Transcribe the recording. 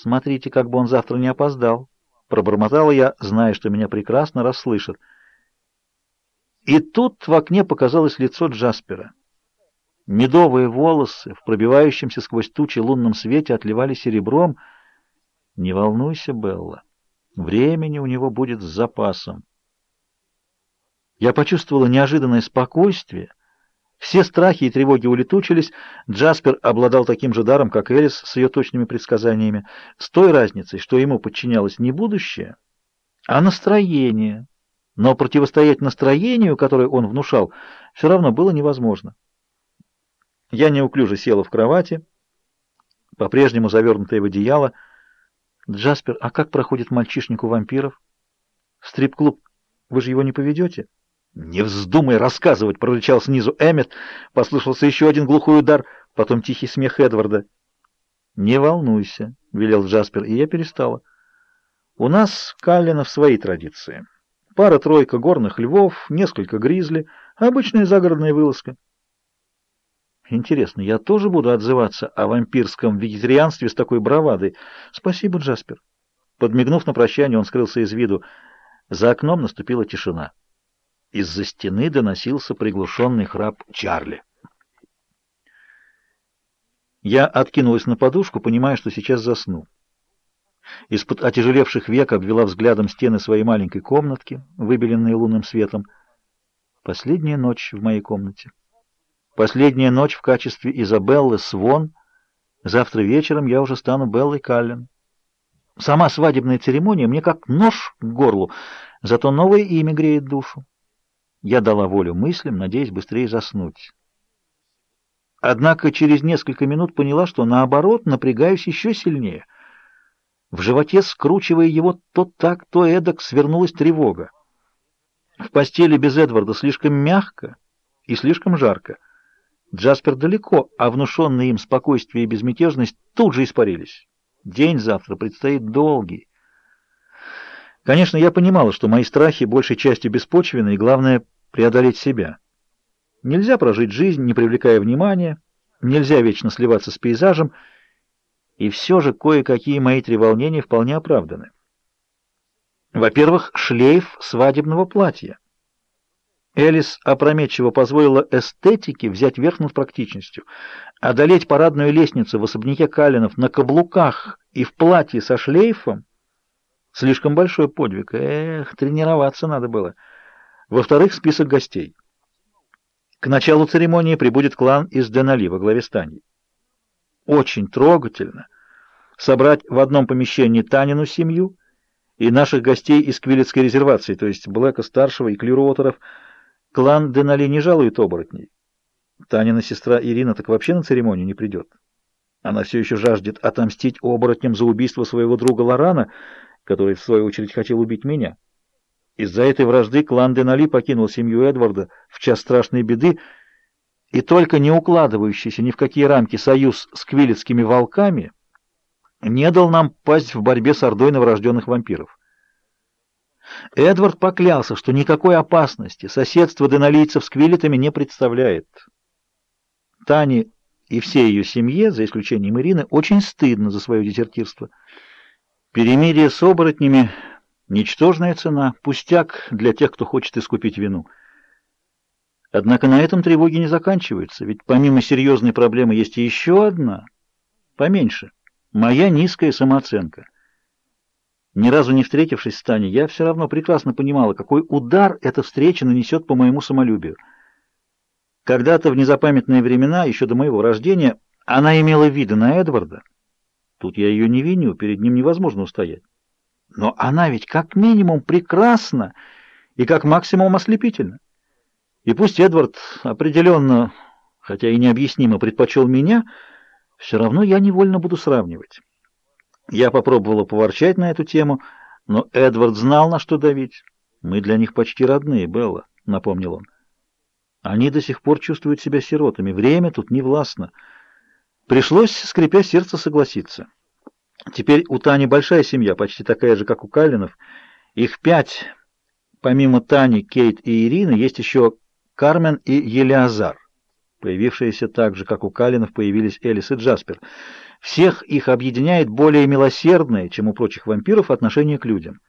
Смотрите, как бы он завтра не опоздал. Пробормотала я, зная, что меня прекрасно расслышат. И тут в окне показалось лицо Джаспера. Медовые волосы в пробивающемся сквозь тучи лунном свете отливали серебром. Не волнуйся, Белла, времени у него будет с запасом. Я почувствовала неожиданное спокойствие. Все страхи и тревоги улетучились. Джаспер обладал таким же даром, как Элис с ее точными предсказаниями, с той разницей, что ему подчинялось не будущее, а настроение. Но противостоять настроению, которое он внушал, все равно было невозможно. Я неуклюже села в кровати, по-прежнему завернутая в одеяло. «Джаспер, а как проходит мальчишник у вампиров? Стрип-клуб, вы же его не поведете?» «Не вздумай рассказывать!» — прорычал снизу Эммет. Послышался еще один глухой удар, потом тихий смех Эдварда. «Не волнуйся», — велел Джаспер, и я перестала. «У нас, Каллинов, свои традиции. Пара-тройка горных львов, несколько гризли, обычная загородная вылазка». «Интересно, я тоже буду отзываться о вампирском вегетарианстве с такой бравадой?» «Спасибо, Джаспер». Подмигнув на прощание, он скрылся из виду. За окном наступила тишина. Из-за стены доносился приглушенный храп Чарли. Я откинулась на подушку, понимая, что сейчас засну. Из-под отяжелевших век обвела взглядом стены своей маленькой комнатки, выбеленные лунным светом. Последняя ночь в моей комнате. Последняя ночь в качестве Изабеллы Свон. Завтра вечером я уже стану Беллой Каллен. Сама свадебная церемония мне как нож к горлу, зато новое имя греет душу. Я дала волю мыслям, надеясь быстрее заснуть. Однако через несколько минут поняла, что наоборот напрягаюсь еще сильнее. В животе, скручивая его то так, то эдак, свернулась тревога. В постели без Эдварда слишком мягко и слишком жарко. Джаспер далеко, а внушенные им спокойствие и безмятежность тут же испарились. День завтра предстоит долгий. Конечно, я понимала, что мои страхи большей частью беспочвены, и главное — преодолеть себя. Нельзя прожить жизнь, не привлекая внимания, нельзя вечно сливаться с пейзажем, и все же кое-какие мои треволнения вполне оправданы. Во-первых, шлейф свадебного платья. Элис опрометчиво позволила эстетике взять верх над практичностью, одолеть парадную лестницу в особняке Калинов на каблуках и в платье со шлейфом Слишком большой подвиг. Эх, тренироваться надо было. Во-вторых, список гостей. К началу церемонии прибудет клан из Денали во главе стани. Очень трогательно собрать в одном помещении Танину семью и наших гостей из Квилецкой резервации, то есть Блэка-старшего и Клюротеров. Клан Денали не жалует оборотней. Танина сестра Ирина так вообще на церемонию не придет. Она все еще жаждет отомстить оборотням за убийство своего друга Лорана, который, в свою очередь, хотел убить меня. Из-за этой вражды клан Денали покинул семью Эдварда в час страшной беды, и только не укладывающийся ни в какие рамки союз с квилецкими волками не дал нам пасть в борьбе с ордой новорожденных вампиров. Эдвард поклялся, что никакой опасности соседство денолийцев с квилетами не представляет. Тане и всей ее семье, за исключением Ирины, очень стыдно за свое дезертирство. Перемирие с оборотнями — ничтожная цена, пустяк для тех, кто хочет искупить вину. Однако на этом тревоги не заканчиваются, ведь помимо серьезной проблемы есть и еще одна, поменьше — моя низкая самооценка. Ни разу не встретившись с Таней, я все равно прекрасно понимала, какой удар эта встреча нанесет по моему самолюбию. Когда-то в незапамятные времена, еще до моего рождения, она имела виды на Эдварда, Тут я ее не виню, перед ним невозможно устоять. Но она ведь как минимум прекрасна и как максимум ослепительна. И пусть Эдвард определенно, хотя и необъяснимо, предпочел меня, все равно я невольно буду сравнивать. Я попробовала поворчать на эту тему, но Эдвард знал, на что давить. «Мы для них почти родные, Белла», — напомнил он. «Они до сих пор чувствуют себя сиротами. Время тут не властно». Пришлось, скрипя сердце, согласиться. Теперь у Тани большая семья, почти такая же, как у Калинов. Их пять. Помимо Тани, Кейт и Ирины, есть еще Кармен и Елеазар. Появившиеся так же, как у Калинов, появились Элис и Джаспер. Всех их объединяет более милосердное, чем у прочих вампиров, отношение к людям.